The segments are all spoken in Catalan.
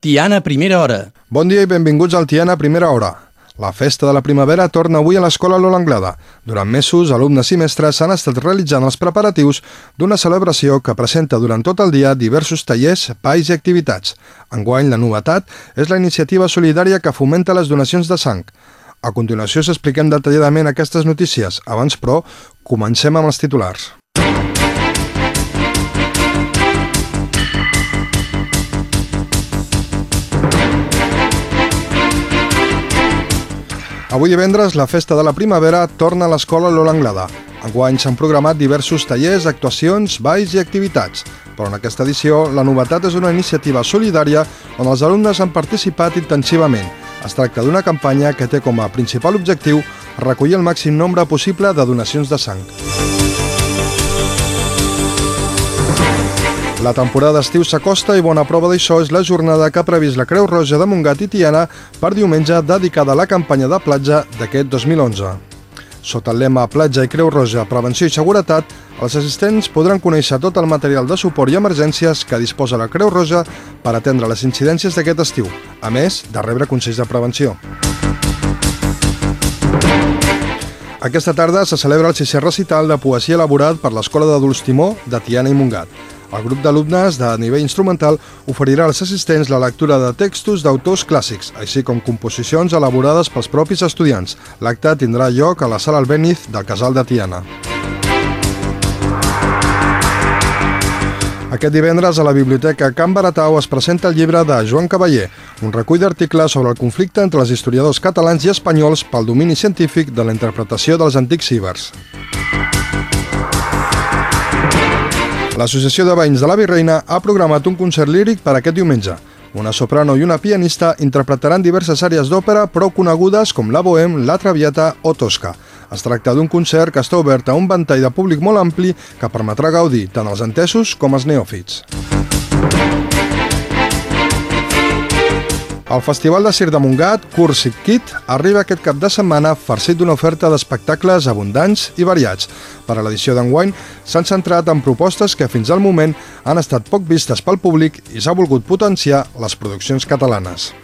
Tiana Primera Hora. Bon dia i benvinguts al Tiana Primera Hora. La festa de la primavera torna avui a l'Escola Lola Anglada. Durant mesos, alumnes i mestres han estat realitzant els preparatius d'una celebració que presenta durant tot el dia diversos tallers, balls i activitats. Enguany, la novetat és la iniciativa solidària que fomenta les donacions de sang. A continuació us expliquem detalladament aquestes notícies. Abans, però, comencem amb els titulars. Avui divendres, la festa de la primavera torna a l'Escola Lola Anglada. Enguany s'han programat diversos tallers, actuacions, balls i activitats, però en aquesta edició la novetat és una iniciativa solidària on els alumnes han participat intensivament. Es tracta d'una campanya que té com a principal objectiu recollir el màxim nombre possible de donacions de sang. La temporada d'estiu s'acosta i bona prova d'això és la jornada que ha previst la Creu Roja de Montgat i Tiana per diumenge dedicada a la campanya de platja d'aquest 2011. Sota el lema Platja i Creu Roja, Prevenció i Seguretat, els assistents podran conèixer tot el material de suport i emergències que disposa la Creu Roja per atendre les incidències d'aquest estiu, a més de rebre consells de prevenció. Aquesta tarda se celebra el sisè recital de poesia elaborat per l'Escola d'Adults Timó de Tiana i Montgat. El grup d'alumnes de nivell instrumental oferirà als assistents la lectura de textos d'autors clàssics, així com composicions elaborades pels propis estudiants. L'acte tindrà lloc a la sala Albéniz del Casal de Tiana. Aquest divendres a la Biblioteca Can Baratau es presenta el llibre de Joan Cavaller, un recull d'articles sobre el conflicte entre els historiadors catalans i espanyols pel domini científic de la interpretació dels antics cibers. L'Associació de Veïns de la Virreina ha programat un concert líric per aquest diumenge. Una soprano i una pianista interpretaran diverses àrees d'òpera prou conegudes com la Bohème, la Traviata o Tosca. Es tracta d'un concert que està obert a un ventall de públic molt ampli que permetrà gaudir tant als entesos com als neòfits. El Festival de Circ de Montgat, Curs i Kit, arriba aquest cap de setmana farcit d'una oferta d'espectacles abundants i variats. Per a l'edició d'enguany s'han centrat en propostes que fins al moment han estat poc vistes pel públic i s'ha volgut potenciar les produccions catalanes.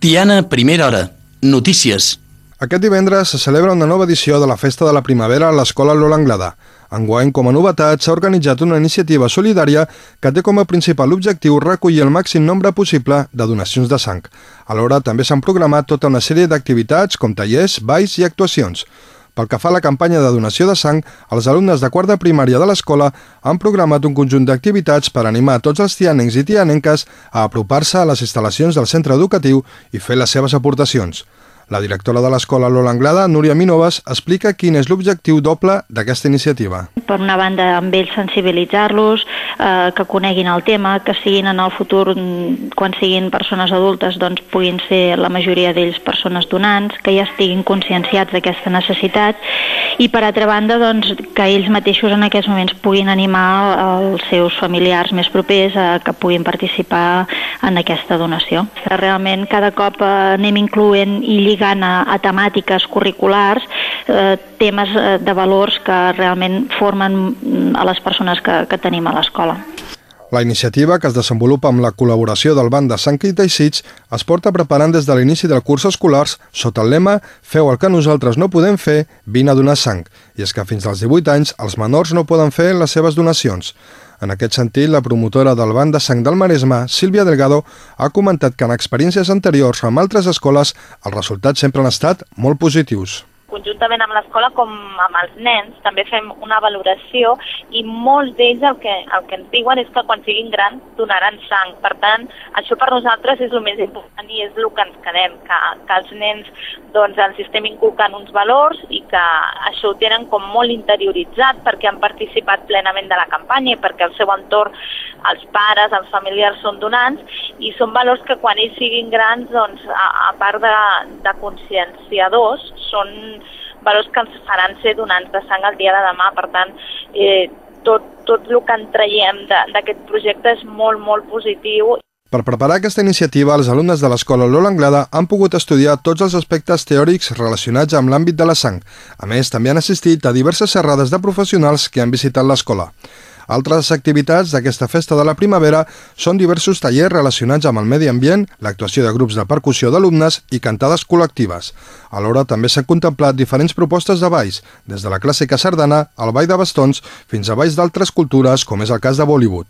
Tiana Primera Hora. Notícies. Aquest divendres se celebra una nova edició de la Festa de la Primavera a l'Escola Lola Anglada. Enguany, com a novetat, s'ha organitzat una iniciativa solidària que té com a principal objectiu recollir el màxim nombre possible de donacions de sang. Alhora, també s'han programat tota una sèrie d'activitats com tallers, balls i actuacions. Pel que fa a la campanya de donació de sang, els alumnes de quart de primària de l'escola han programat un conjunt d'activitats per animar tots els tianencs i tianenques a apropar-se a les instal·lacions del centre educatiu i fer les seves aportacions. La directora de l'escola Lola Anglada, Núria Minovas, explica quin és l'objectiu doble d'aquesta iniciativa. Per una banda, amb ells sensibilitzar-los, eh, que coneguin el tema, que siguin en el futur, quan siguin persones adultes, doncs puguin ser la majoria d'ells persones donants, que ja estiguin conscienciats d'aquesta necessitat, i per altra banda, doncs, que ells mateixos en aquests moments puguin animar els seus familiars més propers a que puguin participar en aquesta donació. Realment, cada cop eh, anem incloent i lligant lligant a, a temàtiques curriculars eh, temes eh, de valors que realment formen mm, a les persones que, que tenim a l'escola. La iniciativa, que es desenvolupa amb la col·laboració del banc de Sant Quint i Sitges, es porta preparant des de l'inici del curs escolars sota el lema «Feu el que nosaltres no podem fer, vine a donar sang». I és que fins als 18 anys els menors no poden fer les seves donacions. En aquest sentit, la promotora del Banc de Sang del Maresme, Sílvia Delgado, ha comentat que en experiències anteriors amb altres escoles els resultats sempre han estat molt positius conjuntament amb l'escola com amb els nens també fem una valoració i molts d'ells el que, el que ens diuen és que quan siguin grans donaran sang. Per tant, això per nosaltres és el més important i és el que ens quedem, que, que els nens doncs, els estem inculcant uns valors i que això ho tenen com molt interioritzat perquè han participat plenament de la campanya i perquè el seu entorn, els pares, els familiars són donants i són valors que quan ells siguin grans, doncs, a, a part de, de conscienciadors, són valors que ens faran ser donants de sang el dia de demà. Per tant, eh, tot, tot el que en traiem d'aquest projecte és molt, molt positiu Per preparar aquesta iniciativa, els alumnes de l'Escola Lola Anglada han pogut estudiar tots els aspectes teòrics relacionats amb l'àmbit de la sang. A més, també han assistit a diverses xerrades de professionals que han visitat l'escola. Altres activitats d'aquesta festa de la primavera són diversos tallers relacionats amb el medi ambient, l'actuació de grups de percussió d'alumnes i cantades col·lectives. Alhora també s'han contemplat diferents propostes de balls, des de la clàssica sardana al ball de bastons fins a balls d'altres cultures, com és el cas de Bollywood.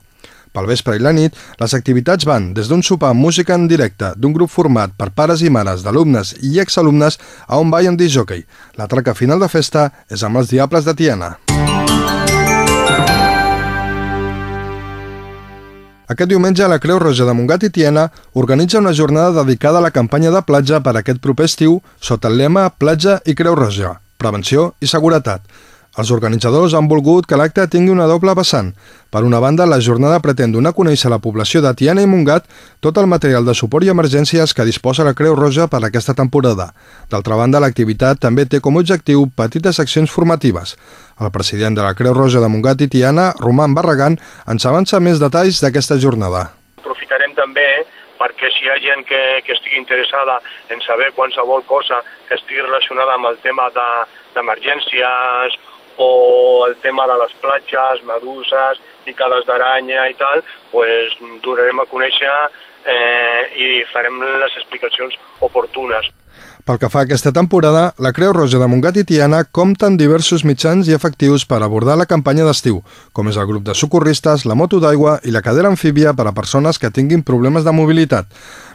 Pel vespre i la nit, les activitats van des d'un sopar amb música en directe d'un grup format per pares i mares d'alumnes i exalumnes a un ball amb disjockey. La traca final de festa és amb els Diables de Tiana. Aquest diumenge la Creu Roja de Montgat i Tiana organitza una jornada dedicada a la campanya de platja per aquest proper estiu sota el lema Platja i Creu Roja, prevenció i seguretat. Els organitzadors han volgut que l'acte tingui una doble vessant. Per una banda, la jornada pretén donar a conèixer a la població de Tiana i Montgat tot el material de suport i emergències que disposa la Creu Roja per aquesta temporada. D'altra banda, l'activitat també té com a objectiu petites accions formatives. El president de la Creu Roja de Montgat i Tiana, Roman Barragán, ens avança més detalls d'aquesta jornada. Aprofitarem també perquè si hi ha gent que, que estigui interessada en saber qualsevol cosa que estigui relacionada amb el tema d'emergències de, o el tema de les platges, meduses, picades d'aranya i tal, pues, donarem a conèixer eh, i farem les explicacions oportunes. Pel que fa a aquesta temporada, la Creu Roja de Montgat i Tiana compta amb diversos mitjans i efectius per abordar la campanya d'estiu, com és el grup de socorristes, la moto d'aigua i la cadera amfíbia per a persones que tinguin problemes de mobilitat.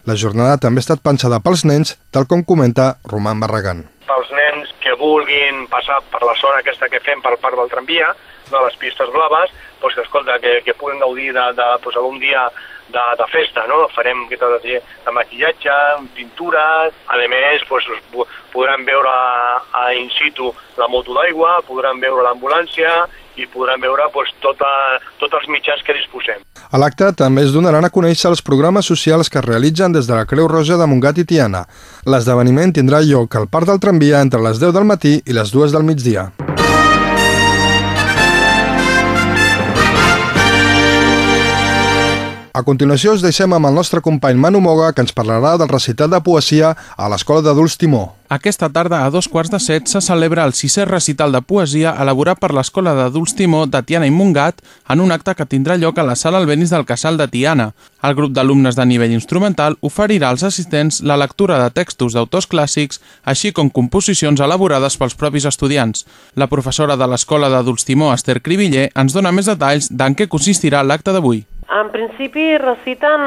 La jornada també ha estat pensada pels nens, tal com comenta Roman Barragán. Pels nens vulguin passar per la zona aquesta que fem per part del tramvia, de les pistes blaves, doncs que, escolta, que, que puguin gaudir de, de, doncs, algun dia de, de festa, no? Farem que de, de maquillatge, pintures, a més pues, podran veure a, in situ la moto d'aigua, podran veure l'ambulància i podran veure pues, tota, tots els mitjans que disposem. A l'acte també es donaran a conèixer els programes socials que es realitzen des de la Creu Roja de Montgat i Tiana. L'esdeveniment tindrà lloc al Parc del Tramvia entre les 10 del matí i les 2 del migdia. A continuació us deixem amb el nostre company Manu Moga que ens parlarà del recital de poesia a l'Escola d'Adults Timó. Aquesta tarda a dos quarts de set se celebra el sisè recital de poesia elaborat per l'Escola d'Adults Timó de Tiana i Mungat en un acte que tindrà lloc a la sala Albenis del Casal de Tiana. El grup d'alumnes de nivell instrumental oferirà als assistents la lectura de textos d'autors clàssics, així com composicions elaborades pels propis estudiants. La professora de l'Escola d'Adults Timó, Esther Cribiller, ens dona més detalls d'en què consistirà l'acte d'avui. En principi reciten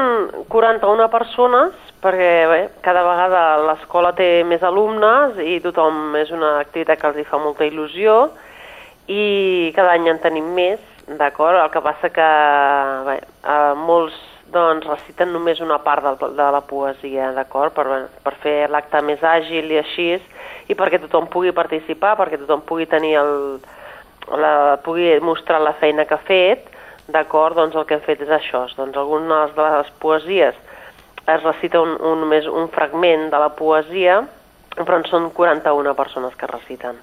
41 persones perquè bé, cada vegada l'escola té més alumnes i tothom és una activitat que els hi fa molta il·lusió i cada any en tenim més, d'acord? El que passa que bé, molts doncs, reciten només una part de, de la poesia, d'acord? Per, per fer l'acte més àgil i així, i perquè tothom pugui participar, perquè tothom pugui tenir el, la, pugui mostrar la feina que ha fet, d'acord, doncs el que hem fet és això, doncs algunes de les poesies es recita un, un, només un fragment de la poesia, però en són 41 persones que reciten.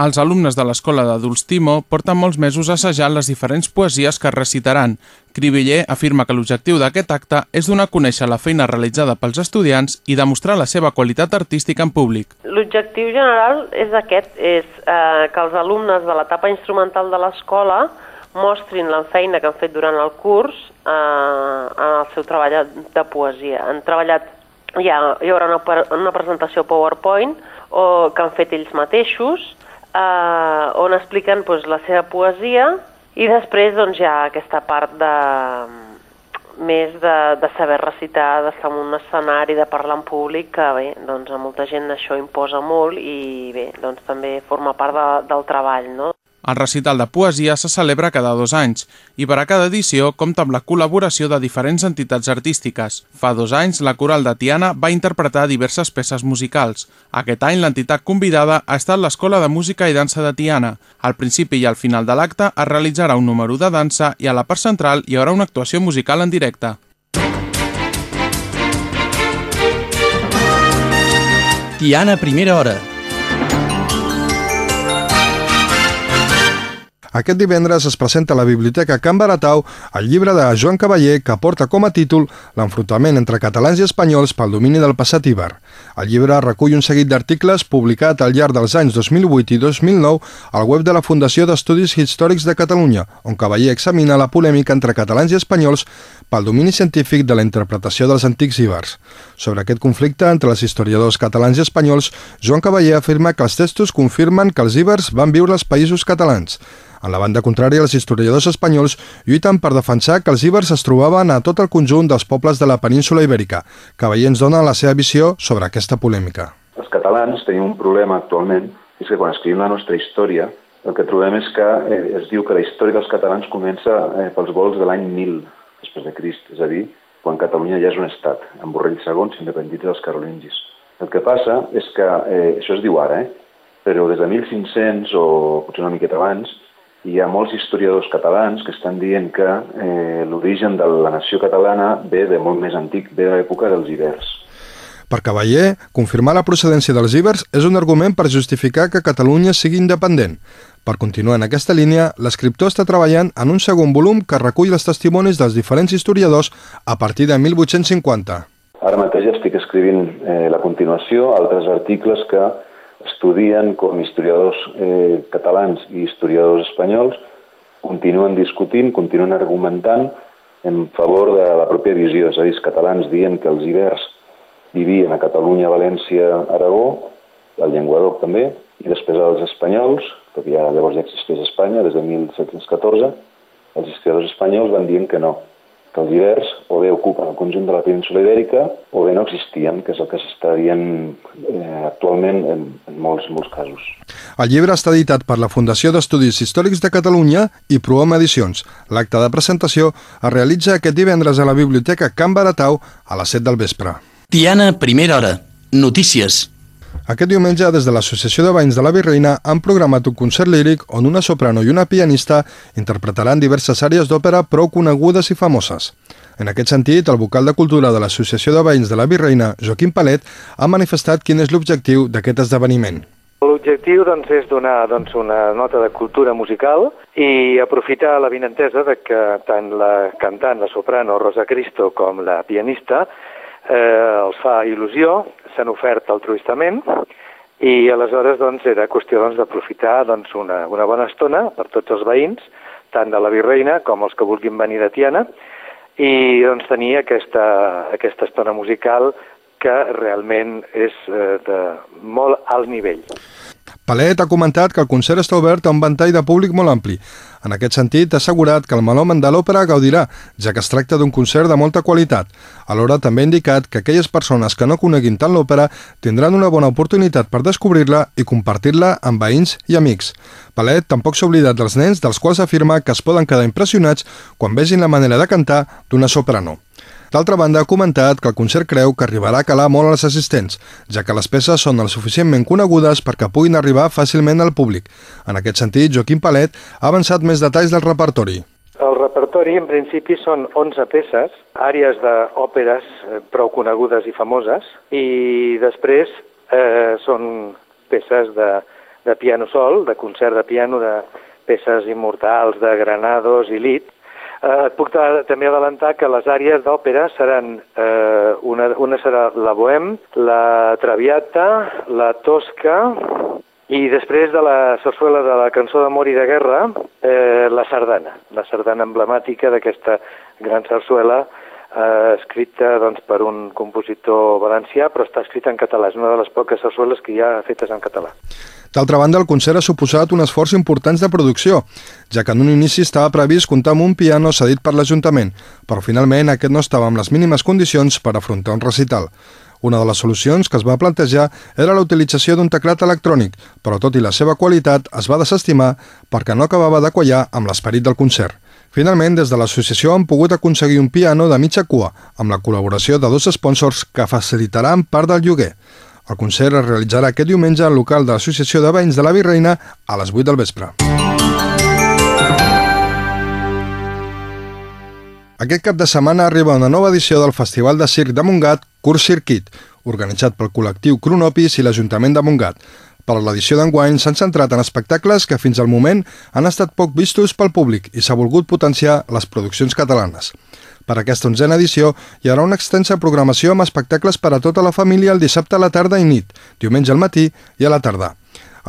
Els alumnes de l'Escola d'Adults Timo porten molts mesos assajant les diferents poesies que recitaran. Cribiller afirma que l'objectiu d'aquest acte és donar a conèixer la feina realitzada pels estudiants i demostrar la seva qualitat artística en públic. L'objectiu general és aquest, és eh, que els alumnes de l'etapa instrumental de l'escola mostrin la feina que han fet durant el curs eh, en el seu treball de poesia. Han treballat, hi, ha, hi haurà una, una presentació PowerPoint o, que han fet ells mateixos, eh, on expliquen doncs, la seva poesia i després doncs, hi ha aquesta part de, més de, de saber recitar, d'estar en un escenari, de parlar en públic, que bé, doncs a molta gent això imposa molt i bé, doncs també forma part de, del treball, no? El recital de poesia se celebra cada dos anys i per a cada edició compta amb la col·laboració de diferents entitats artístiques. Fa dos anys, la Coral de Tiana va interpretar diverses peces musicals. Aquest any, l'entitat convidada ha estat l'Escola de Música i Dansa de Tiana. Al principi i al final de l'acte es realitzarà un número de dansa i a la part central hi haurà una actuació musical en directe. Tiana, primera hora Aquest divendres es presenta a la Biblioteca Can Baratau el llibre de Joan Cavaller que porta com a títol L'enfrontament entre catalans i espanyols pel domini del passat Iber. El llibre recull un seguit d'articles publicat al llarg dels anys 2008 i 2009 al web de la Fundació d'Estudis Històrics de Catalunya, on Cavaller examina la polèmica entre catalans i espanyols pel domini científic de la interpretació dels antics ibers. Sobre aquest conflicte entre els historiadors catalans i espanyols, Joan Cavaller afirma que els textos confirmen que els ibers van viure als països catalans. En la banda contrària, els historiadors espanyols lluiten per defensar que els ibers es trobaven a tot el conjunt dels pobles de la península ibèrica. Cavaller ens dona la seva visió sobre aquesta polèmica. Els catalans tenim un problema actualment, és que quan escrivim la nostra història, el que trobem és que eh, es diu que la història dels catalans comença eh, pels vols de l'any 1000 després de Crist, és a dir, quan Catalunya ja és un estat, amb Borrell II s'independitza dels carolingis. El que passa és que, eh, això es diu ara, eh, però des de 1500 o potser una miqueta abans, hi ha molts historiadors catalans que estan dient que eh, l'origen de la nació catalana ve de molt més antic, ve de l'època dels ibers. Per Cavaller, confirmar la procedència dels ibers és un argument per justificar que Catalunya sigui independent. Per continuar en aquesta línia, l'escriptor està treballant en un segon volum que recull els testimonis dels diferents historiadors a partir de 1850. Ara mateix estic escrivint eh, la continuació, altres articles que estudien com historiadors eh, catalans i historiadors espanyols continuen discutint, continuen argumentant en favor de la pròpia visió, és a dir, els catalans dient que els ibers vivien a Catalunya, València, Aragó, el Llenguadoc també, i després els espanyols, perquè ja llavors ja existeix Espanya, des de 1714, els historiadors espanyols van dient que no, que els ibers o bé ocupen el conjunt de la península ibèrica o bé no existien, que és el que s'està dient eh, actualment en, en molts, molts casos. El llibre està editat per la Fundació d'Estudis Històrics de Catalunya i Prohom Edicions. L'acte de presentació es realitza aquest divendres a la Biblioteca Can Baratau a les 7 del vespre. Tiana, primera hora. Notícies. Aquest diumenge, des de l'Associació de Veïns de la Virreina, han programat un concert líric on una soprano i una pianista interpretaran diverses àrees d'òpera prou conegudes i famoses. En aquest sentit, el vocal de cultura de l'Associació de Veïns de la Virreina, Joaquim Palet, ha manifestat quin és l'objectiu d'aquest esdeveniment. L'objectiu doncs, és donar doncs, una nota de cultura musical i aprofitar la vinentesa de que tant la cantant, la soprano Rosa Cristo, com la pianista eh, els fa il·lusió, s'han ofert altruistament i aleshores doncs, era qüestió doncs, d'aprofitar doncs, una, una bona estona per tots els veïns, tant de la Virreina com els que vulguin venir de Tiana, i doncs, tenir aquesta, aquesta estona musical que realment és eh, de molt alt nivell. Palet ha comentat que el concert està obert a un ventall de públic molt ampli. En aquest sentit, ha assegurat que el melòmen de l'òpera gaudirà, ja que es tracta d'un concert de molta qualitat. Alhora també ha indicat que aquelles persones que no coneguin tant l'òpera tindran una bona oportunitat per descobrir-la i compartir-la amb veïns i amics. Palet tampoc s'ha oblidat dels nens, dels quals afirma que es poden quedar impressionats quan vegin la manera de cantar d'una soprano. D'altra banda, ha comentat que el concert creu que arribarà a calar molt als assistents, ja que les peces són el suficientment conegudes perquè puguin arribar fàcilment al públic. En aquest sentit, Joaquim Palet ha avançat més detalls del repertori. El repertori, en principi, són 11 peces, àrees d'òperes eh, prou conegudes i famoses, i després eh, són peces de, de piano sol, de concert de piano, de peces immortals, de Granados i Lit, Eh, et puc també adelantar que les àrees d'òpera seran, eh, una, una serà la Bohème, la Traviata, la Tosca, i després de la sarsuela de la cançó d'amor i de guerra, eh, la sardana, la sardana emblemàtica d'aquesta gran sarsuela eh, escrita doncs, per un compositor valencià, però està escrita en català. És una de les poques sarsueles que hi ha fetes en català. D'altra banda, el concert ha suposat un esforç important de producció, ja que en un inici estava previst comptar amb un piano cedit per l'Ajuntament, però finalment aquest no estava amb les mínimes condicions per afrontar un recital. Una de les solucions que es va plantejar era la utilització d'un teclat electrònic, però tot i la seva qualitat es va desestimar perquè no acabava de quallar amb l'esperit del concert. Finalment, des de l'associació han pogut aconseguir un piano de mitja cua, amb la col·laboració de dos sponsors que facilitaran part del lloguer. El concert es realitzarà aquest diumenge al local de l'Associació de Veïns de la Virreina a les 8 del vespre. Aquest cap de setmana arriba una nova edició del Festival de Circ de Montgat, Curs Circuit, organitzat pel col·lectiu Cronopis i l'Ajuntament de Montgat. Per a l'edició d'enguany s'han centrat en espectacles que fins al moment han estat poc vistos pel públic i s'ha volgut potenciar les produccions catalanes. Per aquesta onzena edició hi haurà una extensa programació amb espectacles per a tota la família el dissabte a la tarda i nit, diumenge al matí i a la tarda.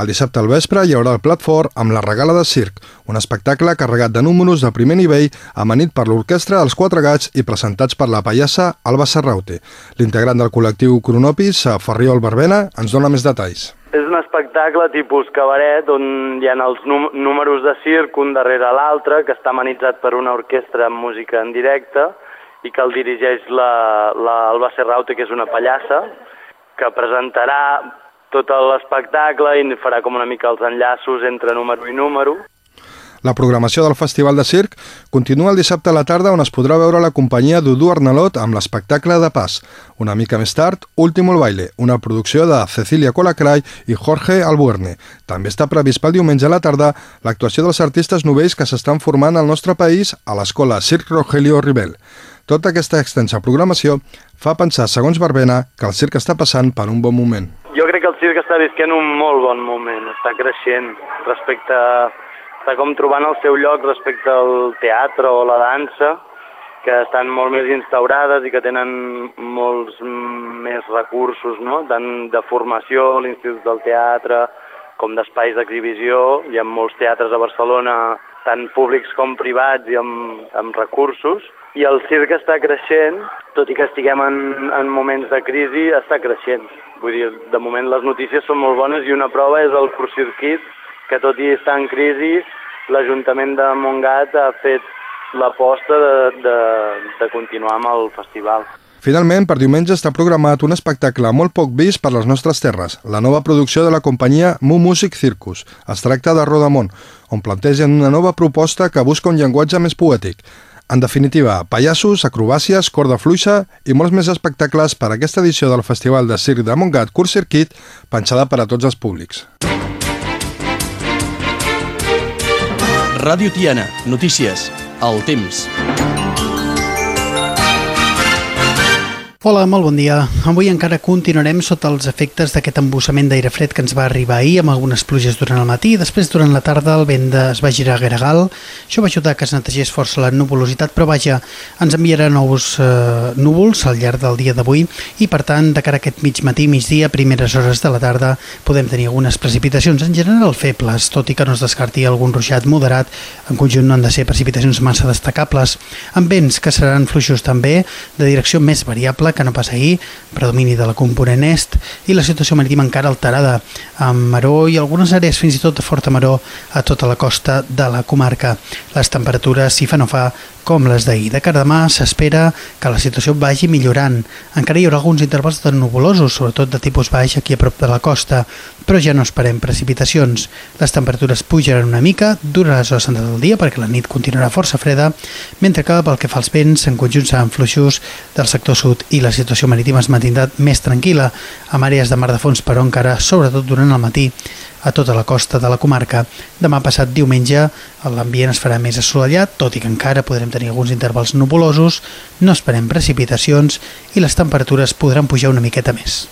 El dissabte al vespre hi haurà el plat fort amb la regala de circ, un espectacle carregat de números de primer nivell amanit per l'orquestra Els Quatre Gats i presentats per la pallassa Alba Serraute. L'integrant del col·lectiu Cronopis, Ferriol Barbena, ens dona més detalls. És un espectacle tipus cabaret on hi ha els números de circ un darrere l'altre, que està amenitzat per una orquestra amb música en directe i que el dirigeix la, la Alba Serraute, que és una pallassa, que presentarà tot l'espectacle i farà com una mica els enllaços entre número i número. La programació del Festival de Circ continua el dissabte a la tarda on es podrà veure la companyia Dudu Arnalot amb l'espectacle de Pas. Una mica més tard, Último el baile, una producció de Cecilia Colacray i Jorge Albuerne. També està previst pel diumenge a la tarda l'actuació dels artistes novells que s'estan formant al nostre país a l'escola Circ Rogelio Rivel. Tota aquesta extensa programació fa pensar, segons Barbena, que el circ està passant per un bon moment. Jo crec que el circ està visquent un molt bon moment, està creixent respecte a està com trobant el seu lloc respecte al teatre o la dansa, que estan molt més instaurades i que tenen molts més recursos, no? tant de formació, l'Institut del Teatre, com d'espais d'exhibició. Hi ha molts teatres a Barcelona, tant públics com privats i amb, amb recursos. I el circ està creixent, tot i que estiguem en, en moments de crisi, està creixent. Vull dir, de moment les notícies són molt bones i una prova és el Circuit, que tot i estar en crisi, l'Ajuntament de Montgat ha fet l'aposta de, de, de continuar amb el festival. Finalment, per diumenge està programat un espectacle molt poc vist per les nostres terres, la nova producció de la companyia Mu Music Circus. Es tracta de Rodamont, on plantegen una nova proposta que busca un llenguatge més poètic. En definitiva, pallassos, acrobàcies, corda fluixa i molts més espectacles per a aquesta edició del Festival de Circ de Montgat Curt Circuit, penjada per a tots els públics. Ràdio Tiana, notícies, el temps. Hola, molt bon dia. Avui encara continuarem sota els efectes d'aquest embussament d'aire fred que ens va arribar ahir amb algunes pluges durant el matí. Després, durant la tarda, el vent es va girar a Gregal. Això va ajudar que es netegés força la nuvolositat, però vaja, ens enviarà nous eh, núvols al llarg del dia d'avui i, per tant, de cara a aquest mig matí, migdia, primeres hores de la tarda, podem tenir algunes precipitacions en general febles, tot i que no es descarti algun ruixat moderat. En conjunt no han de ser precipitacions massa destacables, amb vents que seran fluixos també de direcció més variable que no passa ahir, predomini de la component est i la situació marítima encara alterada, amb maró i algunes àrees fins i tot de forta maró a tota la costa de la comarca. Les temperatures, si fa no fa, com les d'ahir. De cara demà s'espera que la situació vagi millorant. Encara hi haurà alguns intervals de nuvolosos, sobretot de tipus baix aquí a prop de la costa, però ja no esperem precipitacions. Les temperatures pujaran una mica durant les hores del dia perquè la nit continuarà força freda, mentre que pel que fa als vents, en conjunt seran fluixos del sector sud i la situació marítima es mantindrà més tranquil·la, amb àrees de mar de fons, però encara, sobretot durant el matí, a tota la costa de la comarca. Demà passat diumenge l'ambient es farà més assolellat, tot i que encara podrem tenir alguns intervals nuvolosos, no esperem precipitacions i les temperatures podran pujar una miqueta més.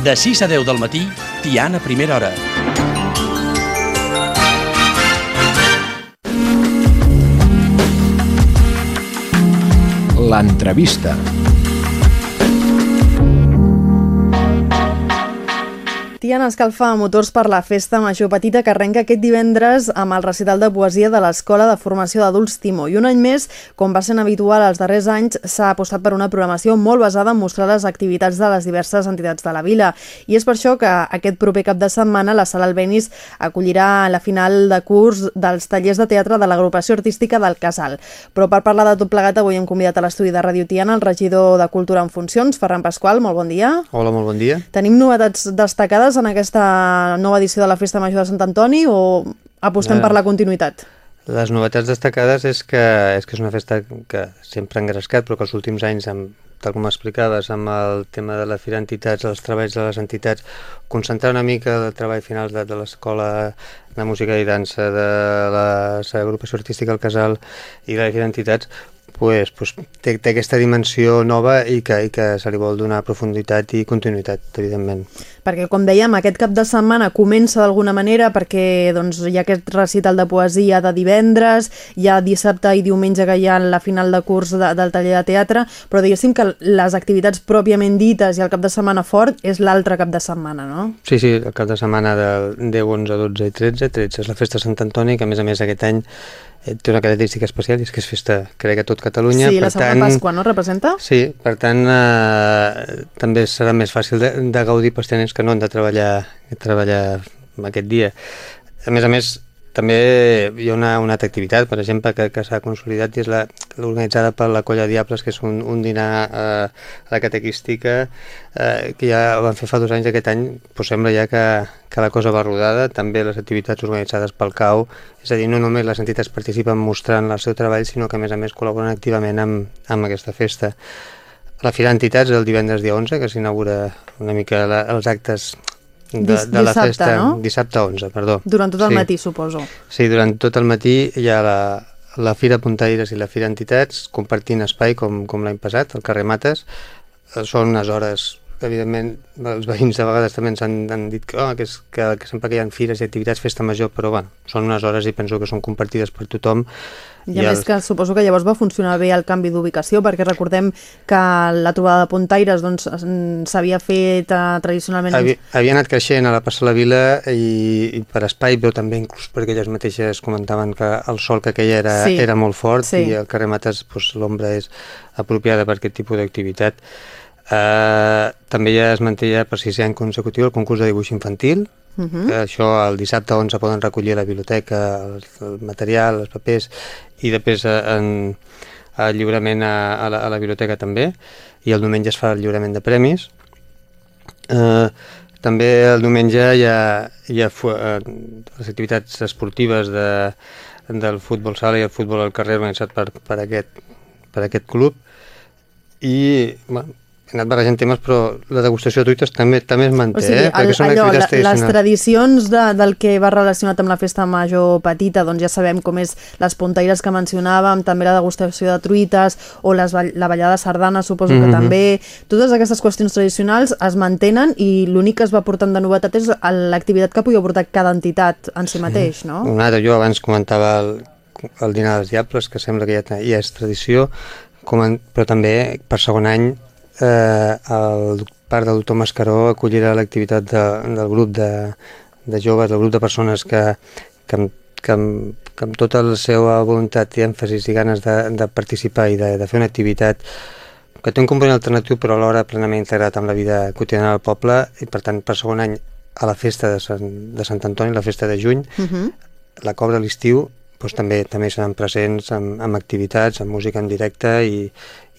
De 6 a 10 del matí, Tiana Primera Hora. L'entrevista. Tiana escalfa motors per la festa major petita que arrenca aquest divendres amb el recital de poesia de l'Escola de Formació d'Adults Timó. I un any més, com va ser habitual els darrers anys, s'ha apostat per una programació molt basada en mostrar les activitats de les diverses entitats de la vila. I és per això que aquest proper cap de setmana la Sala Albenis acollirà la final de curs dels tallers de teatre de l'agrupació artística del Casal. Però per parlar de tot plegat, avui hem convidat a l'estudi de Radio Tiana el regidor de Cultura en Funcions, Ferran Pasqual. Molt bon dia. Hola, molt bon dia. Tenim novetats destacades en aquesta nova edició de la Festa Major de Sant Antoni o apostem uh, per la continuïtat? Les novetats destacades és que, és que és una festa que sempre ha engrescat, però que els últims anys, amb, tal com explicaves, amb el tema de la Fira Entitats, els treballs de les entitats, concentrar una mica el treball final de, de l'Escola de Música i Dansa, de l'agrupació artística El Casal i de la Fira Entitats, pues, pues, té, té aquesta dimensió nova i que, i que se li vol donar profunditat i continuïtat, evidentment. Perquè, com dèiem, aquest cap de setmana comença d'alguna manera perquè doncs, hi ha aquest recital de poesia de divendres, hi ha dissabte i diumenge que hi ha la final de curs de, del taller de teatre, però diguéssim que les activitats pròpiament dites i el cap de setmana fort és l'altre cap de setmana, no? Sí, sí, el cap de setmana del 10, 11, 12 i 13, 13 és la festa de Sant Antoni, que a més a més aquest any té una característica especial i és que és festa, crec que tot Catalunya. Sí, per la segona tant, Pasqua, no? Representa? Sí, per tant, eh, també serà més fàcil de, de gaudir pels tenents que no han de treballar, de treballar aquest dia. A més a més, també hi ha una, una altra activitat, per exemple, que, que s'ha consolidat i és l'organitzada per la Colla Diables, que és un, un dinar eh, a la catequística eh, que ja van fer fa dos anys aquest any, però sembla ja que, que la cosa va rodada, també les activitats organitzades pel CAU, és a dir, no només les entitats participen mostrant el seu treball, sinó que a més a més col·laboren activament amb, amb aquesta festa. La Fira d'Entitats el divendres dia 11, que s'inaugura una mica la, els actes de, Dis- de la dissabte, festa, no? dissabte 11, perdó. Durant tot el sí. matí, suposo. Sí, durant tot el matí hi ha la, la Fira Puntaires i la Fira Entitats compartint espai com, com l'any passat, al carrer Mates. Eh, Són unes hores, evidentment, els veïns de vegades també ens han, han dit que, oh, que, és, que, que sempre que hi ha fires i activitats, festa major, però bueno, són unes hores i penso que són compartides per tothom. I a més que suposo que llavors va funcionar bé el canvi d'ubicació, perquè recordem que la trobada de Pontaires doncs, s'havia fet eh, tradicionalment... Havia, havia anat creixent a la Passa la Vila i, i per espai, però també inclús perquè elles mateixes comentaven que el sol que aquella era, Sí. era molt fort Sí. i al carrer Mates doncs, l'ombra és apropiada per aquest tipus d'activitat. Uh, també ja es manté ja per sisè any consecutiu el concurs de dibuix infantil, Uh que això el dissabte 11 poden recollir a la biblioteca el, el material, els papers i després eh, en, el lliurament a, a, la, a la biblioteca també i el diumenge es fa el lliurament de premis. Eh, també el diumenge hi ha, hi ha eh, les activitats esportives de, del futbol sala i el futbol al carrer organitzat per, per, aquest, per aquest club. I bueno, he anat barrejant temes però la degustació de truites també, també es manté O sigui, eh? el, perquè són allò, la, les tradicions de, del que va relacionat amb la festa major petita, doncs ja sabem com és les pontaires que mencionàvem, també la degustació de truites o les, la ballada sardana, suposo que Mhm. també. Totes aquestes qüestions tradicionals es mantenen i l'únic que es va portant de novetat és l'activitat que pugui aportar cada entitat en si mateix, no? Un altre, jo abans comentava el, el dinar dels diables, que sembla que ja, ja és tradició, com en, però també per segon any eh, el part del doctor Mascaró acollirà l'activitat de, del grup de, de joves, del grup de persones que, que, amb, que, amb, que amb tota la seva voluntat i èmfasis i ganes de, de participar i de, de fer una activitat que té un component alternatiu però alhora plenament integrat amb la vida quotidiana del poble i per tant per segon any a la festa de Sant, de Sant Antoni, la festa de juny, Uh -huh. la cobra a l'estiu doncs també també seran presents amb, amb activitats, amb música en directe i,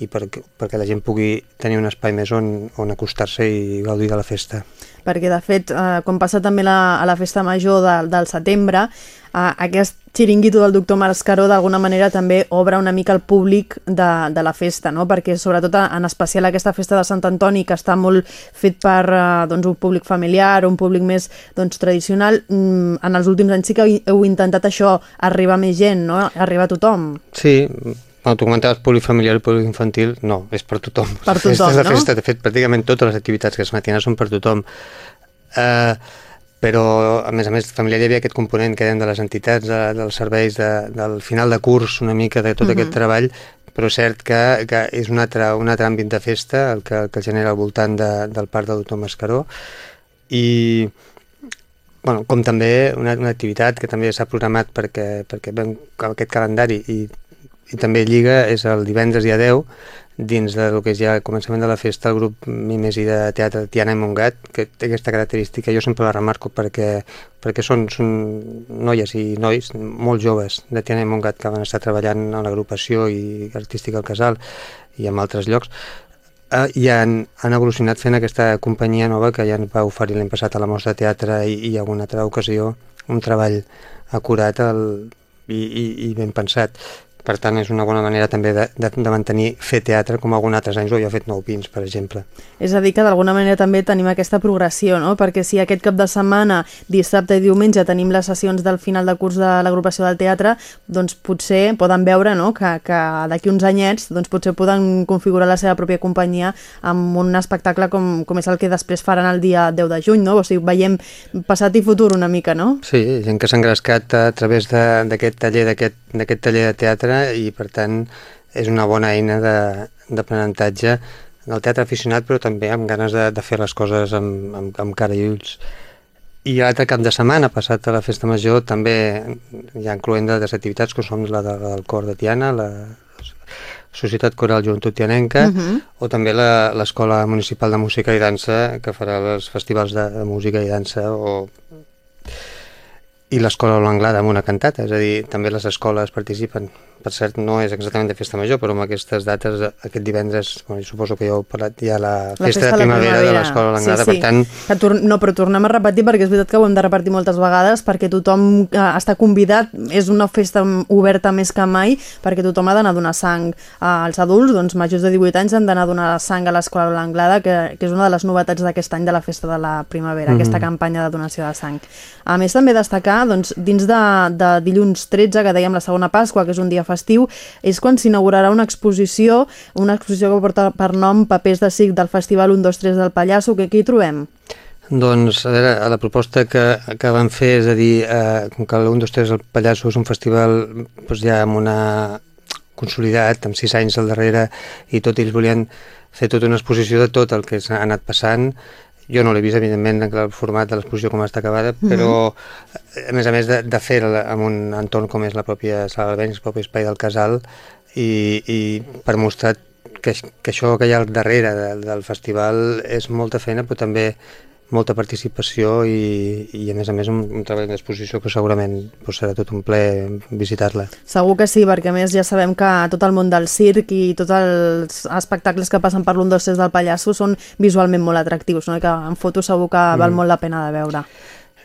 i perquè, perquè la gent pugui tenir un espai més on, on acostar-se i gaudir de la festa. perquè de fet, eh, com passa també la, a la festa major de, del setembre, eh, aquest xiringuito del doctor Mascaró d'alguna manera també obre una mica el públic de, de la festa, no? perquè sobretot en especial aquesta festa de Sant Antoni que està molt fet per eh, doncs, un públic familiar, un públic més doncs, tradicional, mm, en els últims anys sí que heu- intentat això, arribar més gent, no? arribar a tothom. Sí, bueno, tu comentaves públic familiar i públic infantil, no, és per tothom. Per tothom, no? festa, de fet, pràcticament totes les activitats que es matines són per tothom. Uh, però, a més a més, familiar hi havia aquest component que dèiem de les entitats, de, dels serveis, de, del final de curs, una mica de tot Mhm. aquest treball, però és cert que, que és un altre, un altre àmbit de festa el que, el que es genera al voltant de, del parc del doctor Mascaró i bueno, com també una, una activitat que també s'ha programat perquè, perquè vam aquest calendari i, i també lliga és el divendres dia 10 dins del que és ja el començament de la festa el grup Mimesi de Teatre Tiana i Montgat que té aquesta característica, jo sempre la remarco perquè, perquè són, són noies i nois molt joves de Tiana i Montgat que van estar treballant en l'agrupació i artística al Casal i en altres llocs eh, i han, han evolucionat fent aquesta companyia nova que ja ens va oferir l'any passat a la Mostra de Teatre i, i alguna altra ocasió un treball acurat el, i, i, i ben pensat per tant és una bona manera també de, de, de mantenir fer teatre com algun altres anys, o jo he fet nou pins, per exemple. És a dir, que d'alguna manera també tenim aquesta progressió, no? Perquè si aquest cap de setmana, dissabte i diumenge, tenim les sessions del final de curs de l'agrupació del teatre, doncs potser poden veure no? que, que d'aquí uns anyets doncs potser poden configurar la seva pròpia companyia amb un espectacle com, com és el que després faran el dia 10 de juny, no? O sigui, veiem passat i futur una mica, no? Sí, gent que s'ha engrescat a través d'aquest taller, d'aquest taller de teatre i per tant és una bona eina d'aprenentatge de, del teatre aficionat però també amb ganes de, de fer les coses amb, amb, amb cara i ulls. I l'altre cap de setmana, passat a la Festa Major, també hi ha incloent de les activitats que són la, de, la del cor de Tiana, la Societat Coral Joventut Tianenca, uh -huh. o també l'Escola Municipal de Música i Dansa, que farà els festivals de, de música i dansa, o i l'escola L'Anglada amb una cantata, és a dir, també les escoles participen per cert, no és exactament de festa major, però amb aquestes dates, aquest divendres, bueno, suposo que ja heu parlat, hi ha la, la festa, festa de primavera, de, l'Escola Langrada, sí, sí. per tant... Que tor no, però tornem a repetir, perquè és veritat que ho hem de repetir moltes vegades, perquè tothom eh, està convidat, és una festa oberta més que mai, perquè tothom ha d'anar a donar sang als adults, doncs majors de 18 anys han d'anar a donar sang a l'Escola Langlada, que, que és una de les novetats d'aquest any de la festa de la primavera, mm -hmm. aquesta campanya de donació de sang. A més, també destacar, doncs, dins de, de dilluns 13, que dèiem la segona Pasqua, que és un dia festiu, és quan s'inaugurarà una exposició, una exposició que porta per nom Papers de SIC del Festival 1, 2, 3 del Pallasso, que aquí hi trobem? Doncs, a veure, la proposta que, que van fer, és a dir, eh, com que l'1, 2, 3 del Pallasso és un festival doncs ja amb una consolidat, amb sis anys al darrere, i tot ells volien fer tota una exposició de tot el que s'ha anat passant, jo no l'he vist, evidentment, en el format de l'exposició com està acabada, mhm. però, mm -hmm. a més a més de, de fer-la en un entorn com és la pròpia sala del el propi espai del casal, i, i per mostrar que, que això que hi ha al darrere del, del festival és molta feina, però també molta participació i, i a més a més un, un treball d'exposició que segurament pues, serà tot un ple visitar-la. Segur que sí, perquè a més ja sabem que tot el món del circ i tots els espectacles que passen per l'un dels del Pallasso són visualment molt atractius, no? que en foto segur que val mm. molt la pena de veure.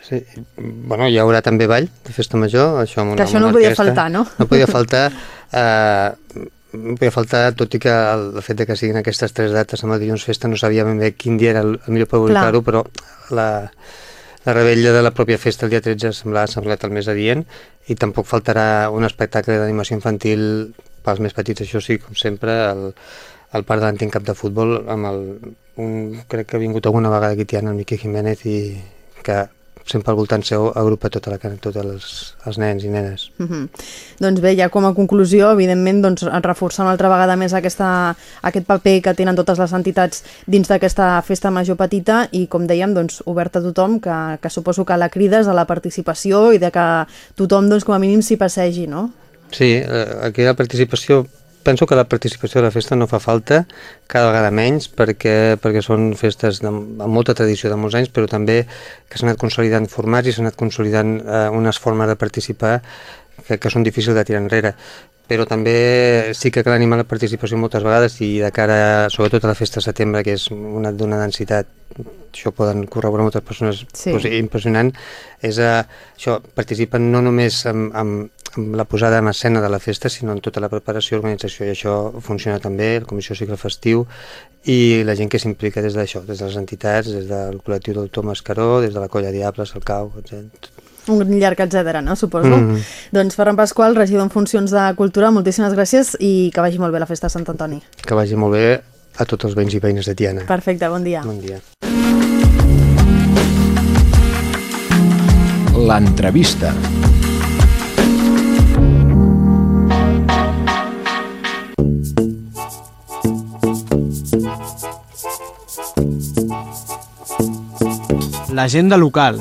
Sí. Bueno, hi haurà també ball de festa major, això amb una, que això no podia faltar, no? No podia faltar. Eh, no podia faltar, tot i que el, el fet de que siguin aquestes tres dates amb el dilluns festa no sabia ben bé quin dia era el, el millor per publicar-ho, però la, la rebella de la pròpia festa el dia 13 semblava semblat el més adient i tampoc faltarà un espectacle d'animació infantil pels més petits, això sí, com sempre, el, el parc de l'antic cap de futbol amb el, un, crec que ha vingut alguna vegada aquí Tiana, el Miqui Jiménez i que sempre al voltant seu agrupa tota la, tots els, els nens i nenes. Mm -hmm. Doncs bé, ja com a conclusió, evidentment, doncs, reforçar una altra vegada més aquesta, aquest paper que tenen totes les entitats dins d'aquesta festa major petita i, com dèiem, doncs, oberta a tothom, que, que suposo que la crides a la participació i de que tothom, doncs, com a mínim, s'hi passegi, no? Sí, eh, aquí la participació penso que la participació de la festa no fa falta, cada vegada menys, perquè, perquè són festes de, amb molta tradició de molts anys, però també que s'han anat consolidant formats i s'han anat consolidant eh, unes formes de participar que, que són difícils de tirar enrere però també sí que cal animar la participació moltes vegades i de cara, sobretot a la festa de setembre, que és una d'una densitat, això poden corroborar moltes persones, sí. doncs, impressionant, és a, eh, això, participen no només amb, amb, amb la posada en escena de la festa, sinó en tota la preparació i organització, i això funciona també, la Comissió Cicle Festiu, i la gent que s'implica des d'això, des de les entitats, des del col·lectiu del Tom Escaró, des de la Colla Diables, el CAU, etc un llarg etcètera, no? Suposo. Mm. Doncs Ferran Pasqual, regidor en funcions de Cultura, moltíssimes gràcies i que vagi molt bé la festa de Sant Antoni. Que vagi molt bé a tots els veïns i veïnes de Tiana. Perfecte, bon dia. Bon dia. L'entrevista. L'agenda local.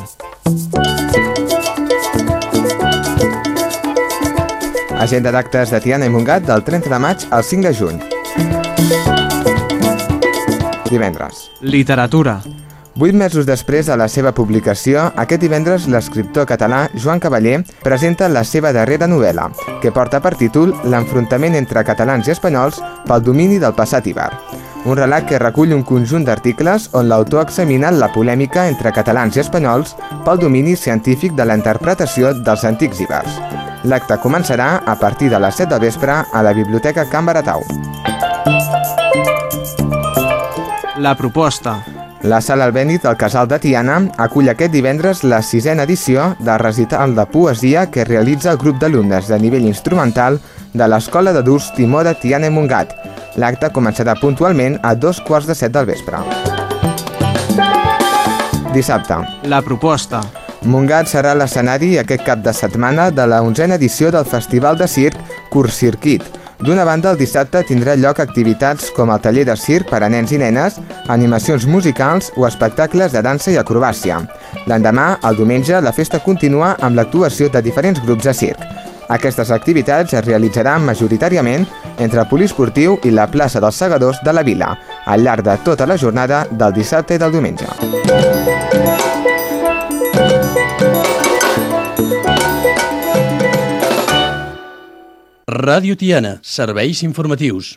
Agenda d'actes de Tiana i Montgat del 30 de maig al 5 de juny. Divendres. Literatura. Vuit mesos després de la seva publicació, aquest divendres l'escriptor català Joan Cavaller presenta la seva darrera novel·la, que porta per títol L'enfrontament entre catalans i espanyols pel domini del passat ibar. Un relat que recull un conjunt d'articles on l'autor examina la polèmica entre catalans i espanyols pel domini científic de la interpretació dels antics ibars. L'acte començarà a partir de les 7 del vespre a la Biblioteca Can Baratau. La proposta. La Sala Albéniz del Casal de Tiana acull aquest divendres la sisena edició de recital de poesia que realitza el grup d'alumnes de nivell instrumental de l'Escola d'Adults Timó de Tiana i Montgat. L'acte començarà puntualment a dos quarts de set del vespre. Dissabte. La proposta. Montgat serà l'escenari aquest cap de setmana de la onzena edició del Festival de Circ Curs Circuit. D'una banda, el dissabte tindrà lloc activitats com el taller de circ per a nens i nenes, animacions musicals o espectacles de dansa i acrobàcia. L'endemà, el diumenge, la festa continua amb l'actuació de diferents grups de circ. Aquestes activitats es realitzaran majoritàriament entre el poliesportiu i la plaça dels Segadors de la Vila, al llarg de tota la jornada del dissabte i del diumenge. Ràdio Tiana, serveis informatius.